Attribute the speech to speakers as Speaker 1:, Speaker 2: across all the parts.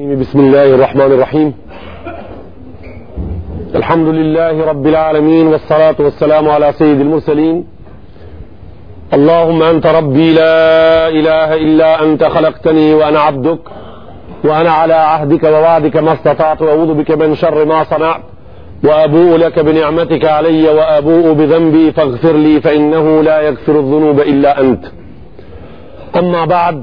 Speaker 1: بسم الله الرحمن الرحيم الحمد لله رب العالمين والصلاة والسلام على سيد المرسلين اللهم أنت ربي لا إله إلا أنت خلقتني وأنا عبدك وأنا على عهدك ووعدك ما استطعت وأعوذ بك من شر ما صنعت وأبوء لك بنعمتك علي وأبوء بذنبي فاغفر لي فإنه لا يغفر الذنوب إلا أنت أما بعد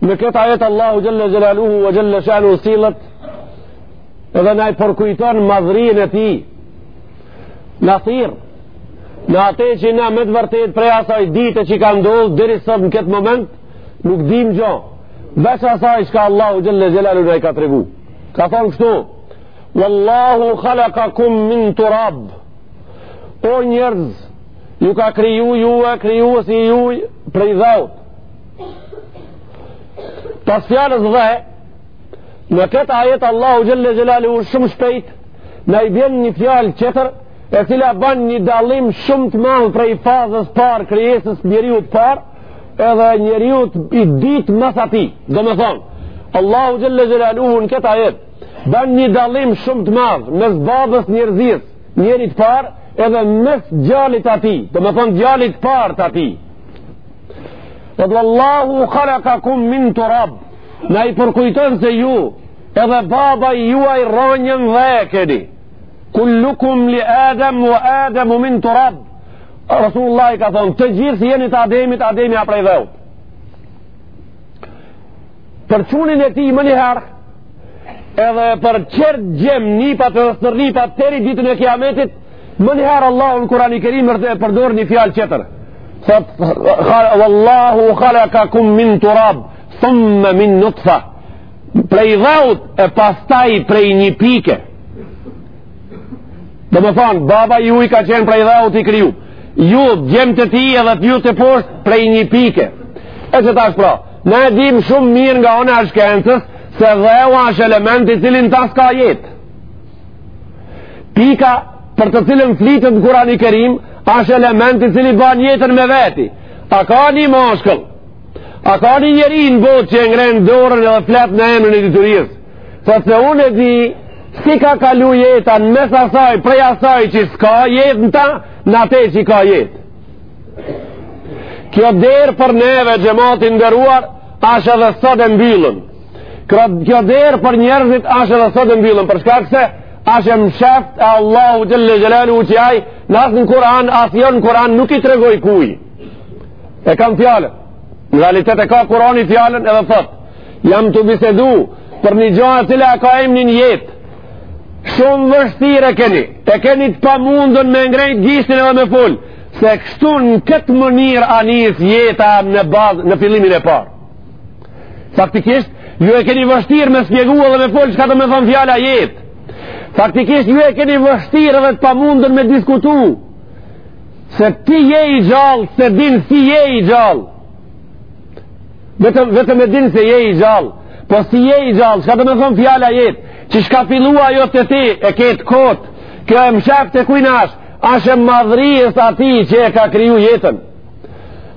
Speaker 1: Në këtë ajet Allahu Xhelle Xhelaluhu ve Xhelle Shanuhu flet edhe na i përkujton madhrinë e tij na thirr në ate që na me të vërtetë prej asaj dite që ka ndodhë deri sot në këtë moment nuk dimë gjo veç asaj që ka Allahu Xhelle Xhelaluhu na i ka tregu ka thonë kështu Wallahu khalakakum min turab o njerëz ju ka kriju ju e kriju si ju prej dheut. Pas fjalës dhe, në këtë ajet Allahu Xhelle Xhelaluhu shumë shpejt, na e bjen një fjalë tjetër, e cila ban një dallim shumë të madh prej fazës parë, krijesës njeriut t'parë, edhe njeriut i dytë mas atij. Domethonë, Allahu Xhelle Xhelaluhu në këtë ajet, ban një dallim shumë të madh, mes babës njerëzisë, Njerit t'parë edhe mes djalit t'atij, domethonë djalit t'parë t'atij. Edhe Allahu khalakakum min turab, na i përkujton se ju, edhe baba i juaj rrënjën dhe e keni. Kullukum li Adem ue Ademu min turab. Rasulullahi ka thonë, të gjithë jeni të Ademit, Ademi a prej dheut. për çunin e tij menjëherë, edhe për qe jemi nipat e stërnipat deri ditën e kiametit, menjëherë Allahu në Kurani Kerim e përdor një fjalë tjetër. Allahu khalakakum min turab, thumme min nutfe, prej dheut e pastaj prej një pike. Domethonë, baba juj ka qenë prej dheut i kriju, ju djemtë e tij edhe teposhtë prej një pike. E qetash pra, Ne e dimë shumë mirë nga ana e shkencës se dheu ashtë element i cili n'ta s'ka jetë. Pika për të cilën flitet në Kurani Kerim ashtë element i cili ban jetën me veti. A ka një mashkull? A ka një njeri në botë që e ngren dorën edhe flet në emrin e diturisë? Thotë se unë e di si ka kalu jeta mes asaj prej asaj që s'ka jetë në ta në atë që ka jetë. Kjo derë për neve xhemat i nderuar, asht edhe sot e mbyllun. Kjo derë për njerëzit, asht edhe sot e mbyllun. Për shkak se, asht e msheftë e Allahut xhelle xhelaluhu që ai, as në Kur'an, as jo në Kur'an, nuk i tregoi kuj. E kam fjalën. Në realitet e ka Kur'ani fjalën edhe thotë. Jam tu bisedu për një gjo e cila e ka emnin jetë. Shumë vështirë e keni, e keni të pamundën me ngrejt gjishtin edhe me fol, se kështu në këtë mënirë nis jeta në bazë në fillimin e parë. Faktikisht, ju e keni vështirë me spjegu edhe me fol, çka do me thonë fjala jetë. Faktikisht, ju e keni vështirë edhe të pamundën me diskutu, se ti je i gjallë, s'e din si je i gjallë. Vetëm, vetëm e din se je i gjallë. Po si je i gjallë, çka do me thonë fjala jetë, qysh ka fillu ajo te ti, e ke të kotë, kjo e mshehtë e kujna është, asht e madhrisë atij që e ka kriju jetën.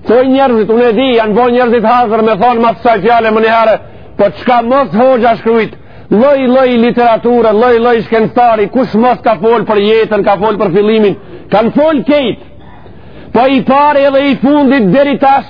Speaker 1: Po njerëzit, unë e di, janë bo njerëzit hazër me thonë mas kësaj fjale menjëherë, po çka more hoxhë, shkrujt lloj-lloj literature, lloj-lloj shkencëtari, kush mos ka fol për jetën, ka fol për fillimin, kanë fol krejt, po i pari edhe i fundit deri tash,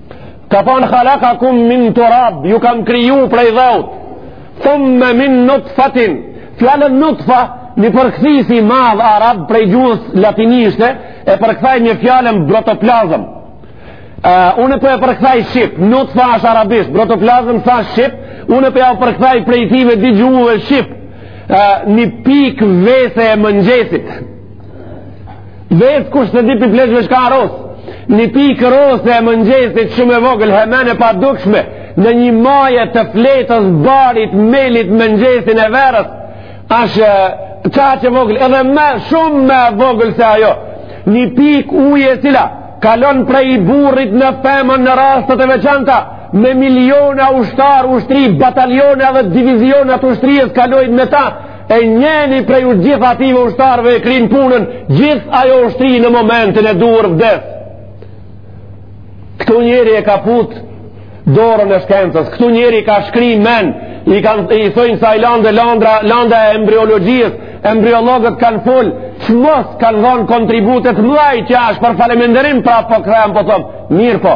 Speaker 1: Ka thonë khalakakum min turab, ju kam kriju prej dheut, thumme min nutfetin, fjalën nutfa, një përkthis i madh arab prej gjuhës latinishte, e përkthen me fjalën protoplazëm. Uh, unë po e përkthej shqip, nutfa është arabisht, protoplazëm s'a shqip, unë po e përkthej prej ktyve dy gjuhëve shqip, uh, një pikë vese e mëngjesit. Vesë kush s'e di prej pleqve çka rosë, një pikë rosë e mëngjesit shumë e vogël, hemen e padukshme, në një maje të fletës, barit, melit, mëngjesin e verës, ashtë qaq e vogël, edhe me, shumë ma e vogël se ajo, një pikë uj e cila, kalon prej burrit në femën në rastet e veçanta, me miliona ushtarë, ushtri, batalione edhe divizione të ushtrisë kalojnë me ta, e njëni prej gjithë atyve ushtarve e kryn punën, gjithë ajo ushtri në momentin e duhur vdes. Këtu njeri e ka fut dorën e shkencës, këtu njeri ka shkri men, i, kan, i thojnë kësaj lande landa, landa e embriologjisë, embriologët kanë fol, çmos, kanë dhonë kontribute të mdhaj që ashtë për falënderim pra po kthehem po thom, mirëpo.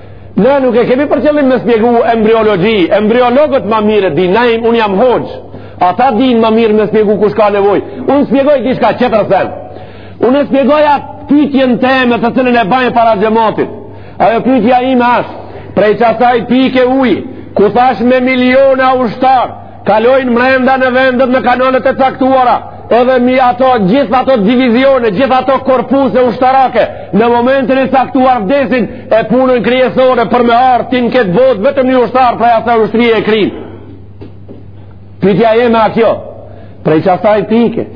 Speaker 1: Ne nuk e kemi për qëllim me spjegu embriologji, embriologët ma mirë e dinë, na, unë jam hoxhë, ata dinë ma mirë me spjegu kush ka nevojë, unë spjegoj diçka tjetër sen, unë e spjegoj atë pytjen teme të cilën e baj para xhematit, ajo pytja ime ashtë, prej qasaj pike uji, ku thashë me miliona ushtarë, Kalojnë mrenda në vendet në kanalet e caktuara, edhe mi ato gjithë ato divizione, gjithë ato korpuse ushtarake, në momentin e caktuar vdesin e punën kryesore për me ardh ti n'këtë botë vetëm një ushtar prej asaj ushtrie e kryn. Pytja jeme a kjo, prej qasaj pike,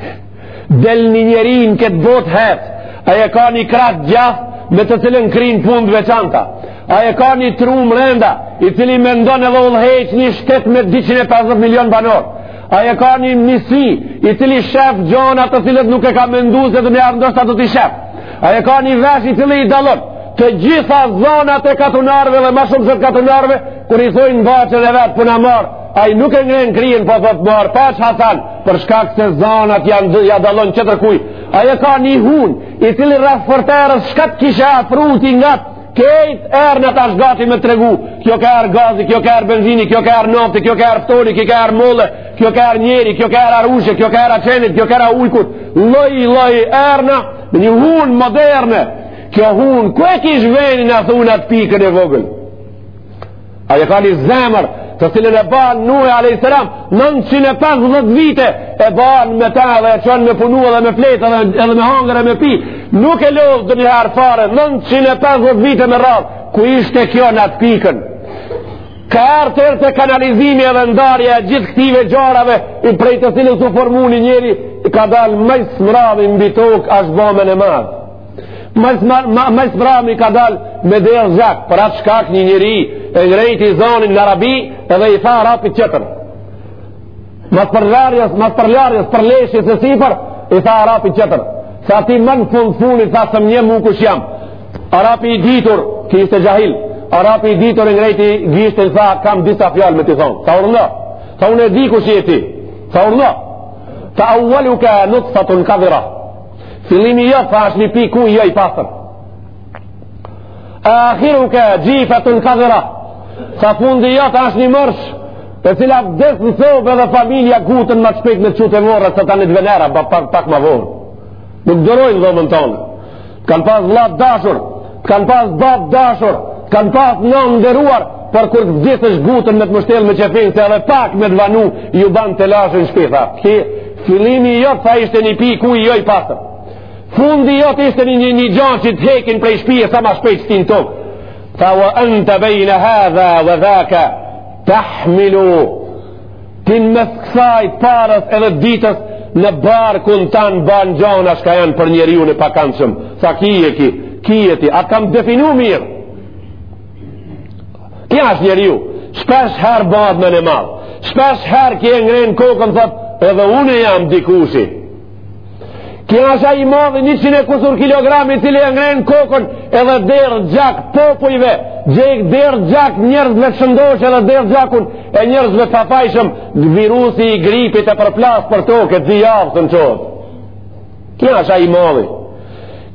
Speaker 1: Del një njeri në këtë botë hec, ai e ka një krah të gjatë, me të cilën kryn punë të veçanta. Ai e ka një tru mrenda, i cili mendon edhe udhëheq një shtet me 250 milion banorë. Ai e ka një sy, i cili shef gjana të cilat nuk e ka mendu se donjëherë ndoshta do t'i shef. Ai e ka një vesh i cili i dallon të gjitha zanat e katunarve dhe ma shumë se të katunarve, kur i thojnë bacën e vet puna marë, ai nuk e ngren krien, po thotë marë paç Hasan, për shkak se zanat janë ja dallon tjetërkuj. Ai e ka një hunë, i cili rreth portërës shkat kisha fruti nga krejt ernat asht gati me tregu Kjo ka erë gazi, kjo ka erë benzini, kjo ka erë nafti, kjo ka erë ftoni, kjo ka erë molle Kjo ka erë njeri, kjo ka erë arushe, kjo ka erë qenit, kjo ka erë ujkut Lloj-lloj erna, një hunë moderne Kjo hunë, ku e kish venin athu n'atë pikën e vogël Ai e ka një zemër të cilën e ban Nuhi a.s. 950 vite e ban me ta dhe e çon me punu edhe me fletë edhe, edhe me hangër e me pi. Nuk e lodh donjëherë fare 950 vite me radhë ku ishte kjo në atë pikën. Ka erë tërë të kanalizimi edhe ndarja e gjithë këtive gjanave prej të cilit u formu një njeri, ka dalë ma s'mrami mbi tokë ashtë ba menemadh. Ma s'mrami ka dal me dhe zhak Për atë shkak një njeri E ngrejti zanin në Arabi Edhe i tha arapit tjetër Mas përlarjes, mas përlarjes Përleshjes e sipër I tha arapit tjetër Tha ti më në fund funit Tha s'më njeh mu kush jam Arapi i ditur Ky ishte xhahil Arapi i ditur e ngrejti Gishtë i tha kam disa fjalë me t'i thonë Tha urno Tha unë e di kush je ti Tha urno Tha evveluke nutfetun kadhira Fillimi jot, tha, është një pikë uj jo i pastër. Ue akhiruke xhifetun kadhira, tha fundi jot është një mërsh, e cila vdes në sobë dhe familja gutën ma shpejt me çu te vorrat, se tani t'vjen era, pa, pa, pak ma vonë. Nuk durojnë n'dhomën tonë. T'kanë pas vlla t'dashur, Të kanë pas babë t'dashur, të kanë pas nanë t'nderuar, por kur të vdesësh gutën me të mështjell me qefin, se edhe pak me të vanu, ju ban telashe në shpi. Tha ky, fillimi jot, tha ishte një pikë uji jo i pastër. Fundi jot ishte një një një gja që të hekin prej shpije, sa ma shpejt shtinë n'tokë. Tha, wa ente bejne hadha, wa dhaka, tahmilu, Ti në mes kësaj parës edhe dytës në barkun tan ban gjana shka janë për njeriun e pakandshëm. Tha ky je ti, ky je ti, a kam definu mirë. Ky ashtë njeriu, shpesh herë bahet menemadh, shpesh herë ky e ngren kokën, thot, edhe unë e jam dikushi. Ky është ai i madhi një qind e kusur kilogram i cili e ngren kokën edhe derdh gjak popujve, gjak derdh gjak njerëzve të shëndoshë edhe derdh gjakun e njerëzve të pafajshëm virusi i gripit e përplas për toke dy javë s'un çohet. Ky është ai i madhi.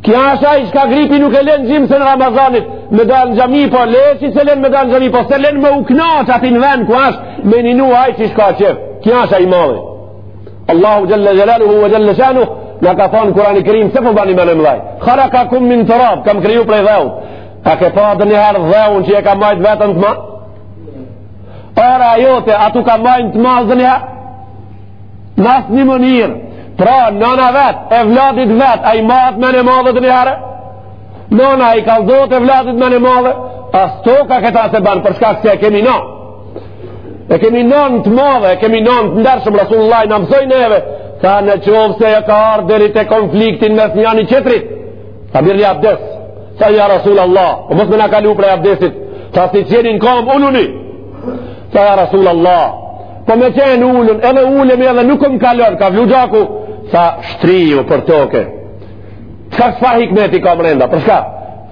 Speaker 1: Ky është ai shka gripi nuk e len gjymsën e Ramazanit me dalë në xhami po le që s'e len me dalë në xhami po s'e len me u knaq n'atij vend ku asht me ninu ai qysh ka qef. Ky është ai i madhi. Allahu jalla jalaluhu wa jalla shanuhu na ka thënë Kurani Kerim se po bani menmdhaj. Khalaqakum min turab, kam kriju prej dheut. A ke pa ndonjëherë dheun që e ka majtë veten të madh? Ara jote, a t'u ka majtë të madh ndonjëherë? Në asnjë mënyrë, pra nëna vetë, evladit vet, a i mahet menmadhe ndonjëherë? Nëna i kallzohet evladit menmadhe, as toka këta s'e ban, për shkak se e kemi nënë. E kemi nënë të madhe, e kemi nënë të ndershme Rasulullah na mësoi neve, tha në qoftë se ka ardhë deri te konfliktin mes njani qetrit. Tha mirrni abdes, tha ja Rasulullah, po mos me na kalu prej abdesit, tha si qenin n'kam uluni. Tha ja Rasulullah, po me qenë ulun, edhe ulemi edhe nuk më kalon, ka vlu gjaku, tha shtriju për toke. Çfarë hikmeti ka mrenda, për shka?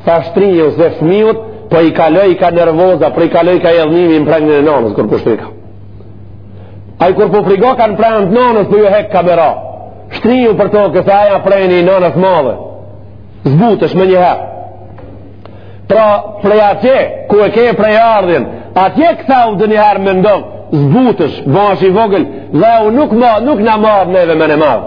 Speaker 1: Tha shtriju se fëmijës po i kalojka nervoza, po i kalojka idhnimi në prehnin e nanës, kur po shtrika. Ai kur po frigohka në prehën të nanës, po ju hekka mera. Shtriju për toke se ajo prehni i nanës madhe. Zbutesh menjëherë. Pra, prej atje, ku e ke prejardhjen, atje kthehu edhe një herë mendon, zbutesh, bahesh i vogël, dheu nuk, ma, nuk na man neve menmadh.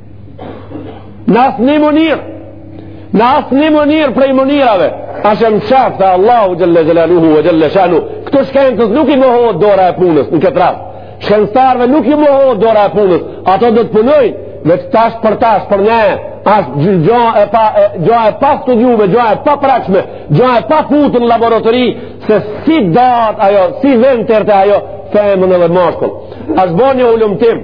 Speaker 1: Në asnjë mënyrë, në asnjë mënyrë prej mënyrave, asht e mjaft tha Allahu xhele xhelaluhu ve xhele shanuhu, këto shkencës nuk i mohohet dora e punës në këtë rast, shkencëtarëve nuk i mohohet dora e punës, ato do të punojnë, veç tash për tash për ne, asht gjo e pa, gjo e pastudiume, gjo e paprekshme, gjo e pafutun në laboratori, se si dahet ajo, si vend të rëte ajo, femën edhe mashkull. Asht bo një hulumtim,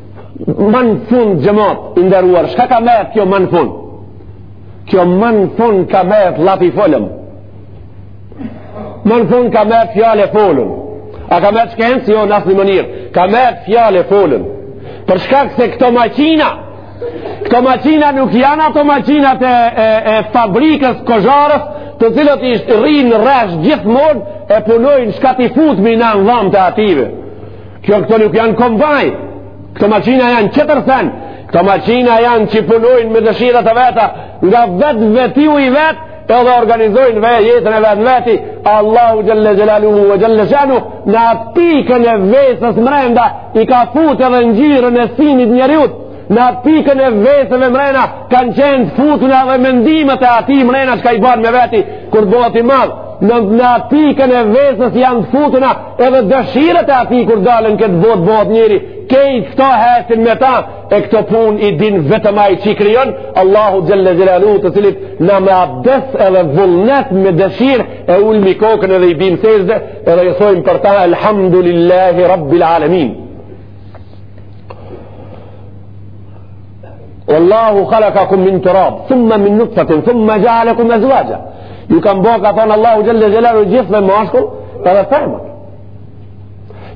Speaker 1: ma n'fund xhemat i nderuar shka ka merr kjo ma n'fund kjo ma n'fund ka merr llaf e folën ma n'fund ka merr fjalë e folën a ka merr shkencë jo në asni mënyrë ka merr fjalë e folën për shkak se këto maqina këto maqina nuk janë ato maqinat e, e, e fabrikës kozharës të cilat rrinë rresht gjithmonë e punojnë shka t'i futmi nën dhamë të ative Kjo këto nuk janë kombaj, këto maqina janë qetër sen, këto maqina janë që punojnë me dëshira të veta, nga vetvetiu i vet, edhe organizojnë ve jetën e vet në veti, Allahu xhele xhelaluhu ve xhele shanuhu, në atë pikën e vesës mrenda, i ka futë edhe ngjyrën e synit njeriut, Në atë pikën e vesëve mrena kanë qenë të futuna dhe mendimet e atij mrena çka i ban me veti kur bëhet i madh. Në, në atë pikën e vesës janë të futuna edhe dëshirat e atij kur del në këtë botë bëhet njeri. Krejt këto ecin me ta e këto punë i din vetëm ai që i krijon, Allahu xhelle xhelaluhu të cilit na me abdes edhe vullnet me dëshirë e ulim kokën edhe i bim sexhde edhe i thojmë për ta Elhamdulillahi Rabbil Alemin. Allahu khalakakum min turab, thumma min nutfatin, thumma ja'alakum azwaja. Ju kam ba ka thonë Allahu xhalla xhelaluhu gjithë me mashkull, edhe femër.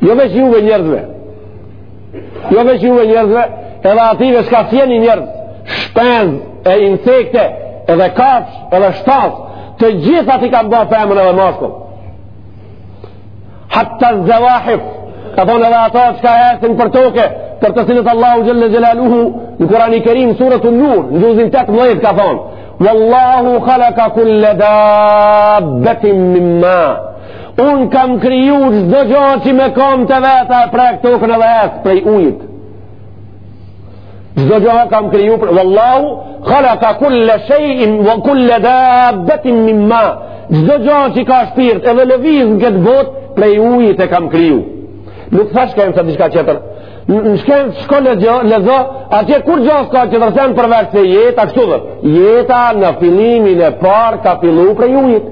Speaker 1: Jo veç juve njerëzve. Jo veç juve njerëzve, edhe atyne çka s'jeni njerëz, shpend e insekte, edhe kafshë, edhe shtazë, të gjitha i kam ba femër edhe mashkull. hatta zawahif ka thonë edhe ato çka ecin për toke për të cilat Allahu xhelle xhelaluhu në kurani kerim suretun nur në xhuzin 18 ka thonë Wallahu khalaka kulle dabbetin min ma unë kam kriju çdo gjo që me komë të veta e prek tokën edhe ec prej ujit Çdo gjë kam kriju prej, vallahu, khalaqa kull shay'in wa kull dabbatin min ma. Çdo gjë që ka shpirt edhe lëviz në këtë botë prej ujit e kam kriju. Nuk tha shkenca diçka tjetër. Në shkencë shko lexo, atje kur gjë s'ka tjetër send përveç se jeta, kështu dhe, jeta në fillimin e parë ka fillu prej ujit.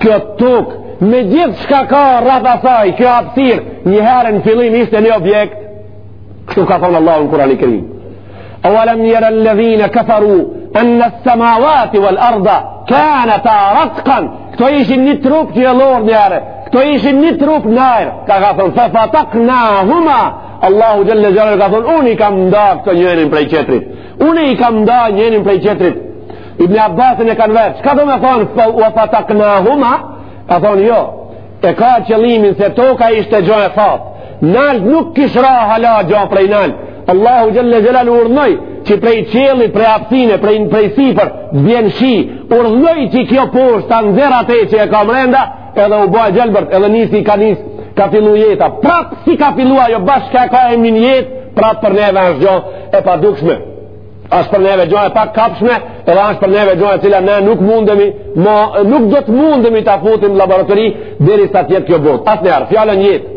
Speaker 1: Kjo tokë, me gjithë çka ka rreth asaj, kjo hapsirë, një herë në fillim ishte një objekt, kështu ka thonë Allahu në Kurani Kerim. Awalam jera ledhina kafaru, anna samavati wal arda, kanata ratkan, këto ishin një trup qielor një herë, këto ishin një trup një herë, ka ka thonë, fa fataknahuma, Allahu xhelle xhelaluhu ka thonë, unë i kam nda këto njërin prej tjetrit, Une i kam nda njenin prej tjetrit Ibn Abbasin e kanë vetë Çka do me thonë fa fataknahuma Ka thonë jo E ka qëllimin se toka ishte gjo e thatë Nalt nuk kish ra hala gjo prej nalt Allahu xhelle xhelaluhu urdhnoi Që prej qielli, prej hapsine, prej, prej sipër t'vjen shi Urdhnoi që kjo poshtë Ta nxjerrë atë që e ka mrenda Edhe u ba e gjelbërt, edhe nisi ka nis, ka fillu jeta. Prap si ka fillu ajo bash që ka emnin jetë, prap për neve është gjo e padukshme. Asht për neve gjo e pakapshme, edhe asht për neve gjo e cila ne nuk mundemi, ma nuk do të mundemi ta futim n'laborator, derisa t'jetë kjo botë. Asnjëherë, fjalën jetë.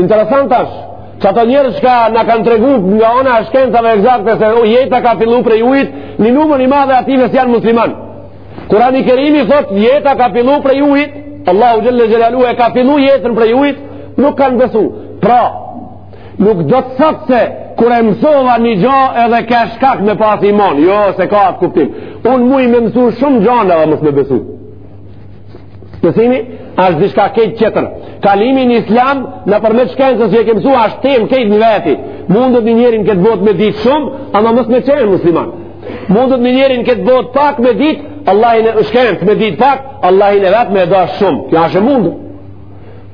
Speaker 1: Interesant asht, që ato njerëz që na kanë tregu nga ana e shkencave ekzakte se jeta ka fillu prej ujit, një numër i madh i atyre s'janë musliman. Kurani Kerimi thot, jeta ka fillu prej ujit, Allahu Xhelle Xhelaluhu e ka fillu jetën prej ujit, nuk kanë besu. Pra, nuk do të thotë se kur e mësova një gja edhe ke shkak me pas iman, jo s'e ka atë kuptim. Unë muj me mësu shumë gjana edhe mos me besu. Besimi asht diçka krejt tjetër. Kalimi në Islam nëpërmjet shkencës që e ke mësu asht temë krejt në veti. Mundet një njeri n'këtë botë me ditë shumë, ama mos me qenë musliman. Mundet një njeri n'këtë botë pak me ditë, Allahin e shkencë me ditë pak, Allahin e vetë me e dashë shumë. Kjo asht e mundur.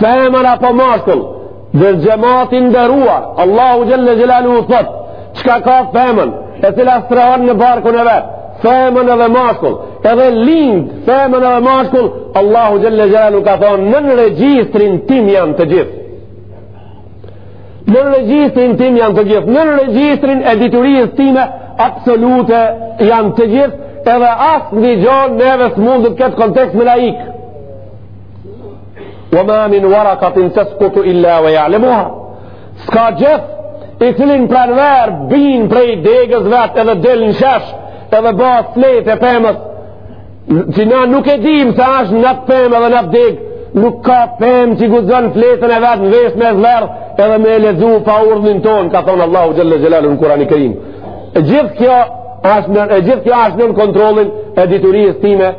Speaker 1: Femën apo mashkull, dhe xhemat i nderuar, Allahu xhelle xhelaluhu thot, çka ka femën, e cila strehon në barkun e vetë, femën edhe mashkull, edhe lind, femën edhe mashkull, Allahu xhelle xhelaluhu ka thonë, nën regjistrin tim janë të gjithë. Nën regjistrin tim janë të gjithë, nën regjistrin e diturisë time absolute janë të gjithë, edhe asnjë gja neve s'mundet n'këtë kontekst me na ikë. wa ma min waraqatin tasqutu illa wa ya'lamuha ska gjeth i cili n'pranverë bin prej degës vet edhe del në shesh edhe bëhet flet e pemës që na nuk e dim se është në atë pemë edhe në atë deg nuk ka pemë që guxon fletën e vetë në vjesht me zverdh edhe me e lëshu pa urdhnin tonë ka thonë Allahu Xhelle Xhelaluhu në Kurani Kerim e gjithë kjo është në, e gjithë kjo është në kontrolin e diturisë time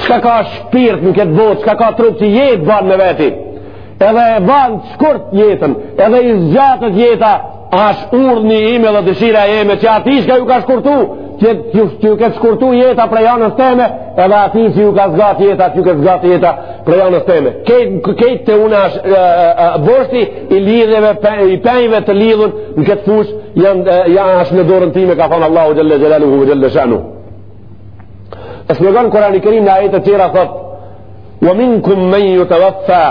Speaker 1: Çka ka shpirt në këtë botë, çka ka trup që jetë banë me veti, edhe e banë të shkurt jetën, edhe i zgjatët jeta, asht urdhni im edhe dëshira jeme, që atij çka ju ka shkurtu, që ju, që ju ka shkurtu jeta prej anës teme, edhe atij që ju ka zgjat jeta, që ju ka zgjat jeta prej anës teme. Krejt krejt te unë asht e, e, boshti i lidhjeve, pe, i penjve të lidhun në këtë fushë, janë ja asht në dorën time, ka thonë Allahu Xhelle Xhelaluhu Xhelle Shanuhu. E shpjegon Kurani Kerim në ajete të tjera thot Wa minkum men jutawaffa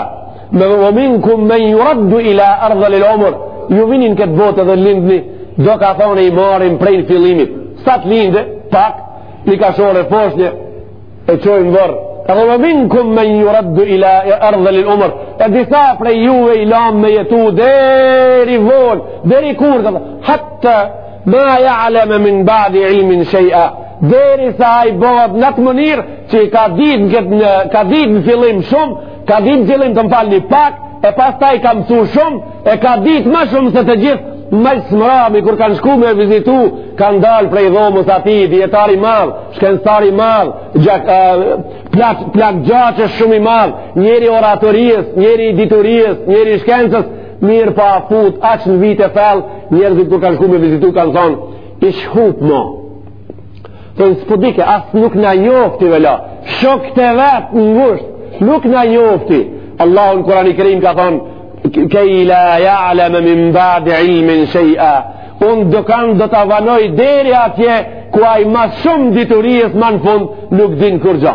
Speaker 1: wa minkum men juraddu ila ardhalil umur Ju vini n' këtë botë dhe lindni Do ka thonë i marrim prej në fillimit Sa të lindë, pak Ni kaxhorre foshnje E çojnë n'vorr Edhe wa minkum men juraddu ila ardhalil umur E disa prej juve i lamë me jetu Deri vonë Deri kur dhe Hatta Ma ja'leme min ba'di ilmin shej'a Derisa ai bahet n'atë mënyrë Që ka dit në, në, ka dit në fillim shumë Ka dit në fillim të më falni pak E pastaj ka mësu shumë E ka dit ma shumë se të gjithë Ma s'mrami kur kanë shku me vizitu Kanë dalë prej dhomës atij Dijetar i madh, shkencëtar i madh gjak, plak, plak gjaqesh shumë i madh Njeri i oratorisë, njeri i diturisë, njeri i shkencës Mirëpo u fut aq në vite fell, njerëzit kur kanë shku me vizitu, kanë thonë, ish hup mo. Thonë, s'po dike, as nuk na njofti, vëlla, shokt e vet t'ngusht, nuk na njofti. Allahu në Kurani Kerim ka thonë, kej la ja'leme min ba'di ilmin shej'a, unë dikan do ta vonoj deri atje, ku ai mas shumë diturijës ma në fund, nuk din kurgjo.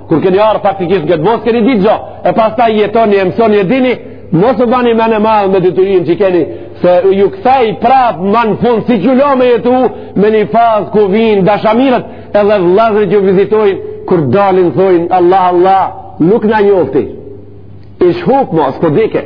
Speaker 1: Kur keni ardh praktikisht n'këtë botë s'keni ditë gjo, e pastaj jetoni e mësoni e dini, mos u bani menemadh me diturinë që e keni, se ju kthej prap ma në fund si ju lo me jetu, në një fazë ku vijnë dashamirët edhe vëllezërit ju vizitojnë, kur dalin thojnë Allah, Allah, nuk na njofti, ish hup mo, s'po dike.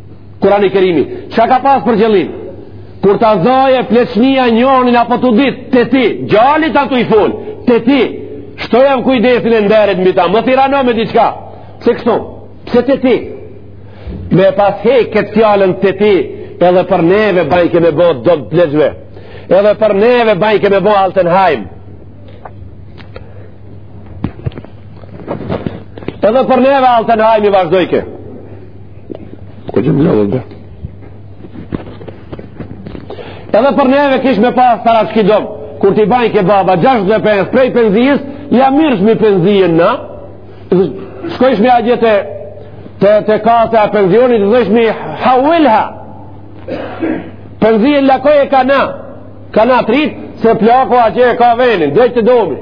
Speaker 1: Kurani Kerimi, çka ka pas për qëllim? Kur ta zajë pleqnia njonin apo të dytë, te ti, djalit aty i fol, te ti, shtojau kujdesin e nderit mbi ta, mos i rano me diçka, pse kështu, pse te ti? Me pas hek këtë fjalën te ti, edhe për neve bajke me bo dom të pleqve, edhe për neve bajke me bo Altenheim, edhe për neve Altenheimi vazhdojke, Këtë një dhe Edhe për neve kish me pas staraçki dom Kur t'i bajke baba 65 prej penzijës Ja mirrshmi penzijën na Shkojshmi atje Te, te kasa e penzionit Thojshmi hawilha Penzijën plakut e kah na Kah na t'rit Se plaku atje e ka venin Drejt te domi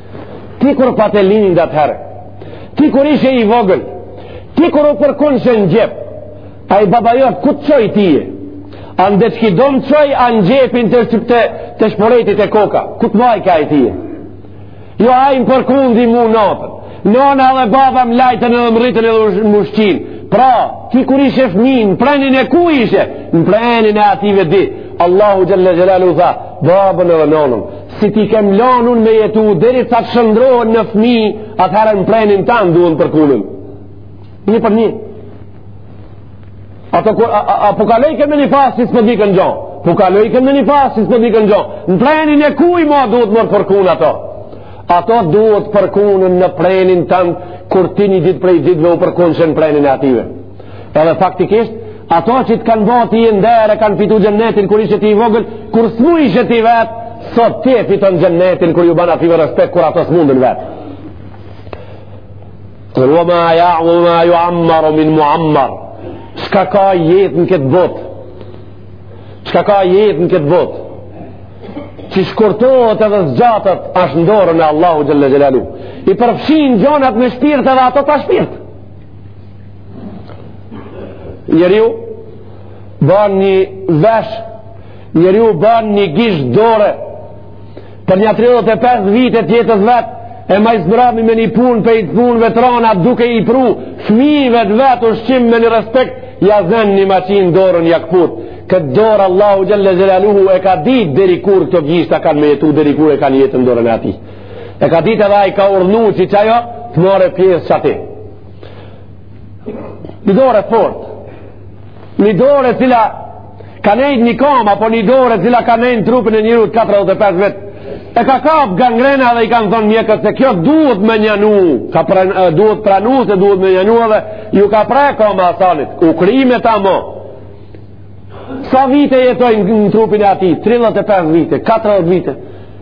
Speaker 1: Ti kur pate lind atëherë, ti kur ishe i vogël, ti kur u përkunshe në djep, ai baba jot, ku të çoi tye? A në deçki dom t'çoi, a në djepin te, te, te shporeti te koka, ku të majka ai tye? Jo, ai më përkundi mu natën, nona edhe baba më lajtën edhe më rritën edhe më ushqinë, pra, ti kur ishe fmi, në prenin e kuj ishe, në prenin e atyve dy, Allahu xhele xhelaluhu tha, babën edhe nonën, si t'i kem lan unë me jetu derisa të shndërrohen në fmi atëherë në prenin tan duhen përkunen një për një ato kur a, a, a po kalojkan në një fazë si s'po dikan gjo po kalojkan në një fazë si s'po dikan gjo në prenin e kuj mo duhet me u përkun ato ato duhet përkunen në prenin tan kur ti një ditë prej ditëve u përkunshe në prenin e atyve Edhe faktikisht, ato që të kanë ba ty nder e kanë fitu xhennetin kur ishe ti i vogël, kur s'mujshe ti vet, sot ti e fiton xhennetin kur ju ban atyve respekt kur ato s'mundën vet. Kur ue ma ju'ammaru min muammar. Çka ka jetë në këtë botë? Çka ka jetë në këtë botë? Që shkurtohet edhe zgjatet asht n'dorën e Allahut Xhelle Xhelaluhu. I përfshin gjonat me shpirt edhe ato pa shpirt. Njeriu ban një vesh, njeriu ban një gisht dore, për nja 35 vite t'jetës vet, e ma i mbrami me një punë për i të pun vetrana duke i pru fmive të vet ushqim me një respekt ja zen një maqinë dorën ja këput këtë dorë Allahu Xhelle Xhelaluhu e ka dit deri kur këto gishta kanë me jetu deri kur e kanë jetën n'dorën e atij E ka ditë edhe ai ka urdhnu që që ajo të marre pjesë qaty. Një dorë e fortë. Një dorë e cila ka nejtë, një kamë apo një dorë e cila ka nejtë në trupin e njerit 45 vjet. E ka kap gangrena dhe i kanë thonë mjekët se kjo duhet mënjanu, ka pran, duhet pranu se duhet mënjanu dhe ju ka pre kama insanit, u krime ta mo. Sa vite jetoi në trupin e atij? 35 vite, 40 vite.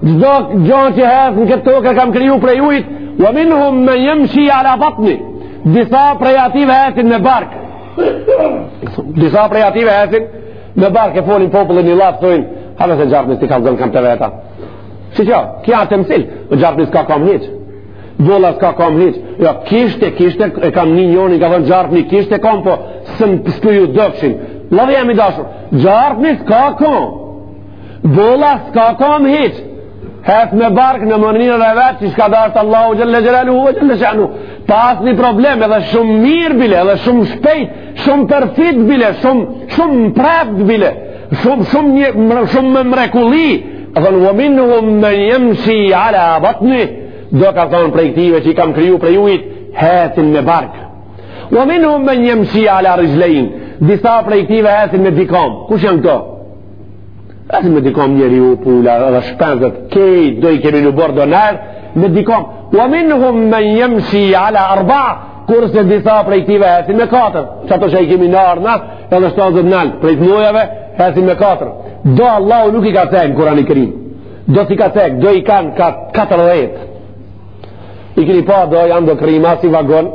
Speaker 1: Çdo gjë që hec në këtë tokë kam kriju prej ujit, wa minhum man yamshi ala batni. Disa prej ative ecin me bark. Disa prej ative ecin me bark e folin populli ni laf thojn, as vetë gjarpni s'ti kallzon kamët e veta. Si kjo, kjo a temsil, o gjarpni s'ka kam hiç. Bolla s'ka kam hiç. Jo, ja, kishte, kishte, e kam një njoni, ka thonë gjarpni, kishte kam, po s'kun s'ju dukshin. Lafe janë i dashur, gjarpni s'ka kam. Bolla s'ka kam hiq. Hec me bark në mënyrën e vet që ç'ka dashtë Allahu xhelle xhelaluhu ue xhelle shanuhu. Pa asnjë problem edhe shumë mirë bile, edhe shumë shpejt, shumë perfid bile, shumë, shumë prap bile, shumë, shumë, një, shumë më mrekulli. E thonë, ue minhum men jemshi ala batni, do ka thonë prej këtive që i kam kriju prej ujit, hecin me bark. Ue minhum men jemshi ala rixhlejn, disa prej këtive hecin me dy kam. Kush janë këto? Hecin me dy kam njeriu, pula dhe shpezët, kej, do i kemi në oborr do nër, me dy kam, ue minhum men jemshi ala arba, kurse disa prej këtive hecin me katër, që ato që i kemi nërë na, edhe shtazët nalë, prej të nojave, hecin me katër. Do Allah nuk i ka cekë, Kurani Kerim, do s'i ka cekë, do i kanë ka, katërdhjetë. I keni pa do janë do krima si vagon,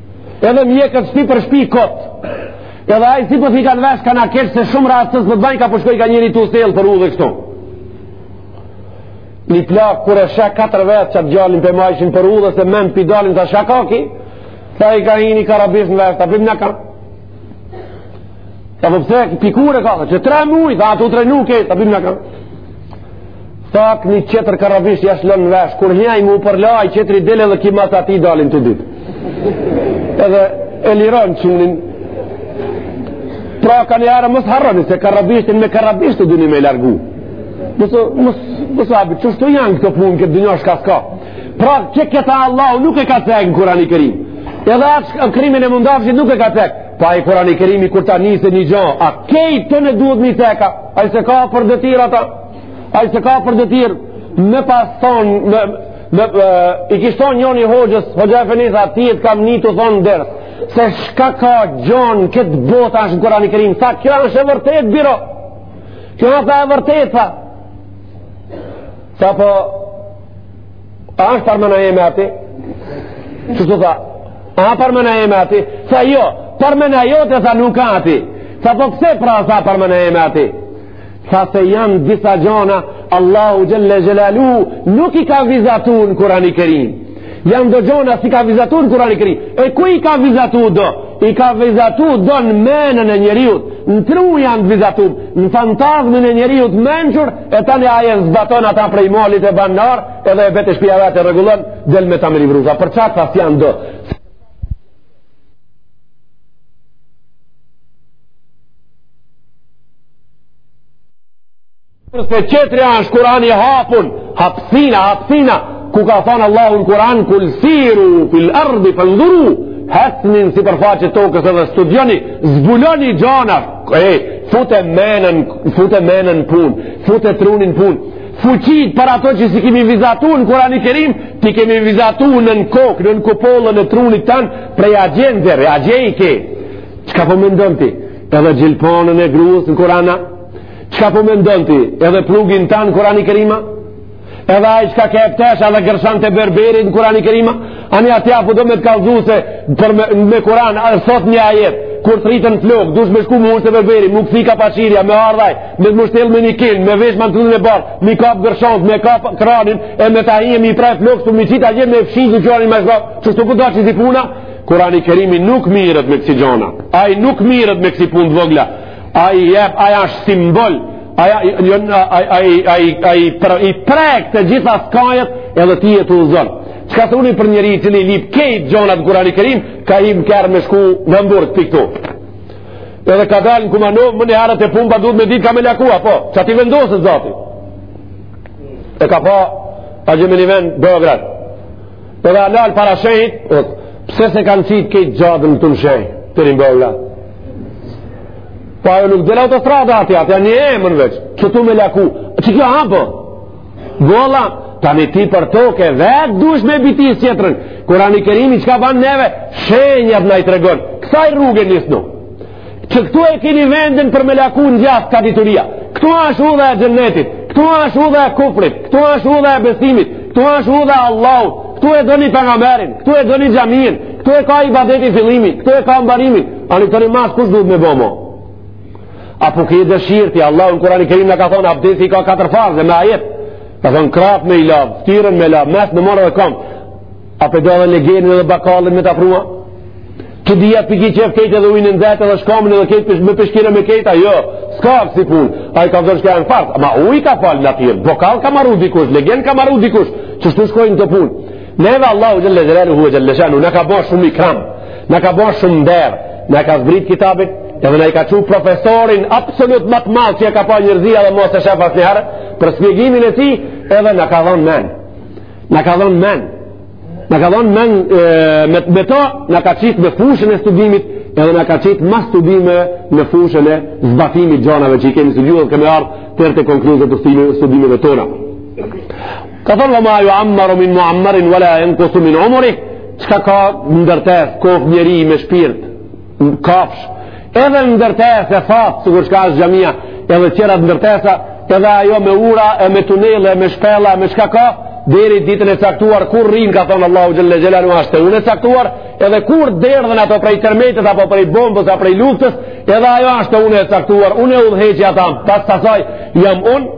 Speaker 1: Edhe mjekët shpi për shpi kot. Edhe ai si po i kanë vesh kanë keq se shumë rastës në banka po shkoj ka njëri tu sjell për udhë kështu. Një plak kur e sheh katër vetë qat djalin pe majshin për udhë se mend pi dalin tha shka ka ky. Tha i ka hi ni karabisht në vesh, tha bim na ka. Tha po pse pi kur e ka dhe, qe tre muj, tha tu u trenu krejt, tha bimë në kam. Tha atë një qëtër karabisht jashtë lënë në vesh, kur hja i m'u përla, i qetri del edhe kima të ati dalin të dy. Edhe e liron çunin. Pra ka një arë mos harroni, se karabishtin me karabisht të dini me largu. Mos, mos, mos u habit, qeshtu janë këto punë, këtë dënjo shka s'ka. Pra qe këta Allahu nuk e ka cek në Kurani Kerim. Edhe atë krimin e mundafshit nuk e ka cek. Po Kurani Kerimi kur ta nis një gjo, a krejt tona duhet me i cek a, ai s'e ka për detyrë ata, ai s'e ka për detyrë, më pas thonë, me, me, me, i kish thonë një një hoxhës, hoxhë efendi, tha ti e të kam ni tu thonë n'ders, se shka ka gjo në këtë botë ashtë në Kurani Kerim, tha kjo është e vërtetë, biro, kjo është e vërtetë, tha, tha po, A është parmena jeme ati? Qishtu tha, a është parmena jeme ati? Tha jo, parmena jote tha nuk a ati. Tha po pse pra s'a parmena jeme ati? Tha se janë disa gjona, Allahu xhelle xhelaluhu, nuk i ka vizatu në Kurani Kerim. Janë do gjona s'i ka vizatu në Kurani Kerim. E ku i ka vizatu do? I ka vizatu do në menën e njeriut. Në tru janë t'vizatume, në fantazmën e njeriut mençur, E tani ai e zbaton ata prej malit e banar edhe e bje te shpia vetë e rregullon del me ta me livru. Tha për qata tha s'janë do. Por se n'qetrën anë ashtë Kurani hapun, hapsina, hapsina, ku ka thonë Allahu në Kuran, kul siru, fil ardi, fendhuru, hecni n'sipërfaqe t'tokës edhe studioni, zbuloni gjanat, E, fute menën, fute menën n'punë, fute trunin n'punë, fuqit për ato që s'i kemi vizatu në Kurani Kerim, t'i kemi vizatu nën kokë, nën kupollën e trunit tan, prej atje nxerri atje i ke. Çka po mendon ti? Edhe gjilponën e grues në Kuran a? Çka po mendon ti? Edhe plugin tan n'Kurani Kerim a? Edhe ai çka ka ftesha dhe gërshanët e berberit në Kur'anin e Kerim, ani atë a po do me të kallëzu se për me, me Kur'an a sot një ajet kur t'rriten flokët, dush me shku m'u ulë te berberi, m'u kthy ka pasqyrja, me ardh ai, me të mshtjell me një kilë, me vesh mantelin e bardhë, me kap gërshanët, me kap krahnin, e me ta hije, me i pre flokët, së me qita gjithë me fshin që qërani me shba, qeshtu këtë da qësi puna, Kurani Kerimi nuk mirret me kësi gjona, ai nuk mirret me kësi punë të vogla, ai jep, ai ashtë simbol, Aja, jo, i prek të gjitha skajet edhe ti e të uzon. Qka të unë i për njeri i cili lip kejt gjonat n'Kurani Kerim, ka hi n'kerr me shku në Hamburg prej këtu. Edhe ka dalë në Kumanovë, menjëherë te pumpa duhet me ditë ka me laku, po, ça t'i vendosë zati. E ka pa, atje më një vend, Beograd. Edhe a nal para shenjit, pse s'e kanë qitë kejt xhaden ktu në shenj, teri n' Beograd. Po ajo nuk del autostrada aty, aty a një emër veç, që ktu me laku. Që kjo hapo? Gola, tani ti për toke, vetë dush me bitis qetrën. Kurani Kerimi qka ka banë neve, shenjat na i tregon. Kësaj rruge nisnu. Që këtu e kini vendin për me laku në djathtë ka dituria. Këtu ashtë udha e xhennetit, këtu ashtë udha e kufrit, këtu ashtë udha e besimit, këtu ashtë udha e Allahut, këtu e doni pengamerin, këtu e doni xhamijen, këtu e ka ibadeti fillimin, këtu e ka mbarimin, Ani të një masë kush duhet me bo mo? Apo ke dëshirë ti, Allahu në Kurani Kerim na ka thonë, abdesi ka katër farze me ajet. Ka thonë kraht me i la, fëtyrën me la, mes'h me marrë dhe kamt. A po do dhe legenin dhe bakallin me të pru a? Që dhja për ki qef kejtë edhe ujin e nxetë dhe shkamin edhe kejtë me peshkir e me kejta, jo, s'ka për si pun, ai ka vërë shka a farz, ama uj ka falë n'natyrë, bokal ka maru dikush, legen ka maru dikush, qashtu shkojnë të punë. Neve Allahu Xhelle Xhelaluhu e Xhelle Shanuhu na ka bo shumë ikram na ka bo shumë nder na ka zbrit kitabin edhe na i ka qu profesorin Absolut më të madh që e ka pa njerzia dhe mo s'e shef asnjëherë Për shpjegimin e tij edhe na ka dhonë men na ka dhonë men na ka dhonë men e, me, me to na ka qitë në fushën e studimit edhe na ka qitë mas studimeve në fushën e zbatimit gjonave Që i kemi studiu dhe kemi ardhë teri te konkluzat e studimeve tona Ka thënë ve ma juammaru min muammarin ve la junkasu min umuri, qka ka ndërtes, kof njeri me shpirt, kafsh, edhe ndërtes e thatë, sikur shka është xhamia, edhe qerat ndërtesa, edhe ajo me ura, e me tunele, me shpela, me qka ka, deri ditën e caktuar, kur rrinë, ka thënë Allahu Xhelle Xhelaluhu, ashtë unë e caktuar, edhe kur derdhen ato prej termetet, apo prej bombës, apo prej luftës, edhe ajo ashtë unë e caktuar, unë e udhëheqi ata, pas asaj, jam unë,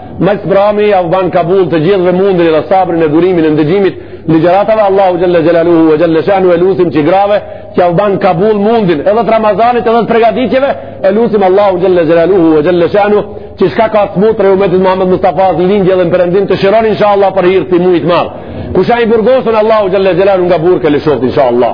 Speaker 1: Ma s'brami ja u ban kabul të gjithëve mundin edhe sabrin e durimin e ndëgjimit ligjëratave Allahu Xhelle Xhelaluhu e Xhelle Shanuhu e lusim që grave ja u ban kabul mundin edhe të Ramazanit edhe të pregaditjeve e lusim Allahun Xhelle Xhelaluhu e Xhelle Shanuhu që shka ka të smut prej umetit Muhammed Mustafas në lindje dhe në perëndim t'i shiron insha Allah për hir t'i mujtë marrë kush a i burgosun Allahu Xhelle Xhelaluhu nga burgu e lëshoft insha Allah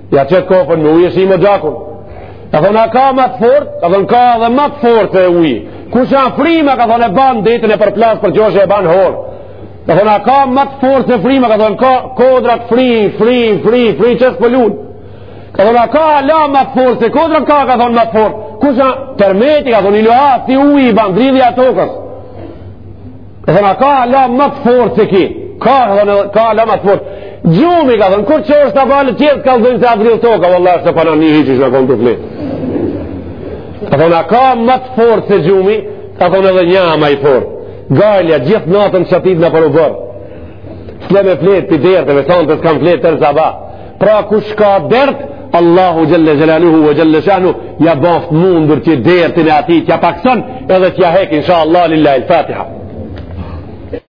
Speaker 1: Ja qet kofën me ujë e shim oxhakun. Ka thonë, a ka matë fort? Ka thonë, ka edhe ma t'fort se ujë. Kush a, frima, ka thonë, e banë detin e përplas për qoshe e banë hor. Ka thonë, a ka ma t'fort se frima? Ka thonë, ka kodrat fri, fri, fri, fri, hiç s'po lun. Ka thonë, a ka hala ma t'fort se kodrat? Ka, ka thonë, ma t'fort. Kush a, tërmeti, ka thonë, i loa, si ujë i banë, dridhja e tokës. E thënë, a ka ala më të forë se ki? Ka, thënë, ka ala më të forë. Gjumi, ka thënë, kur që është të balë tjerë, të kalëzën se avril toka, vëllë është të panon një hiqë, që në konë të fli. A thënë, a ka më të forë se gjumi? A thënë edhe një ama i forë. Galja, gjithë natën që atit në për u bërë. Sle me fletë, për dherë, të me sonë, të s'kam fletë, tërë zaba. Pra kush ka dert, Allahu xhelle xhelaluhu ve xhelle shanuhu, ja baft mundur që dertin e atij t'ja pakson edhe t'ja hek, insha Allah, lillahi l-Fatiha.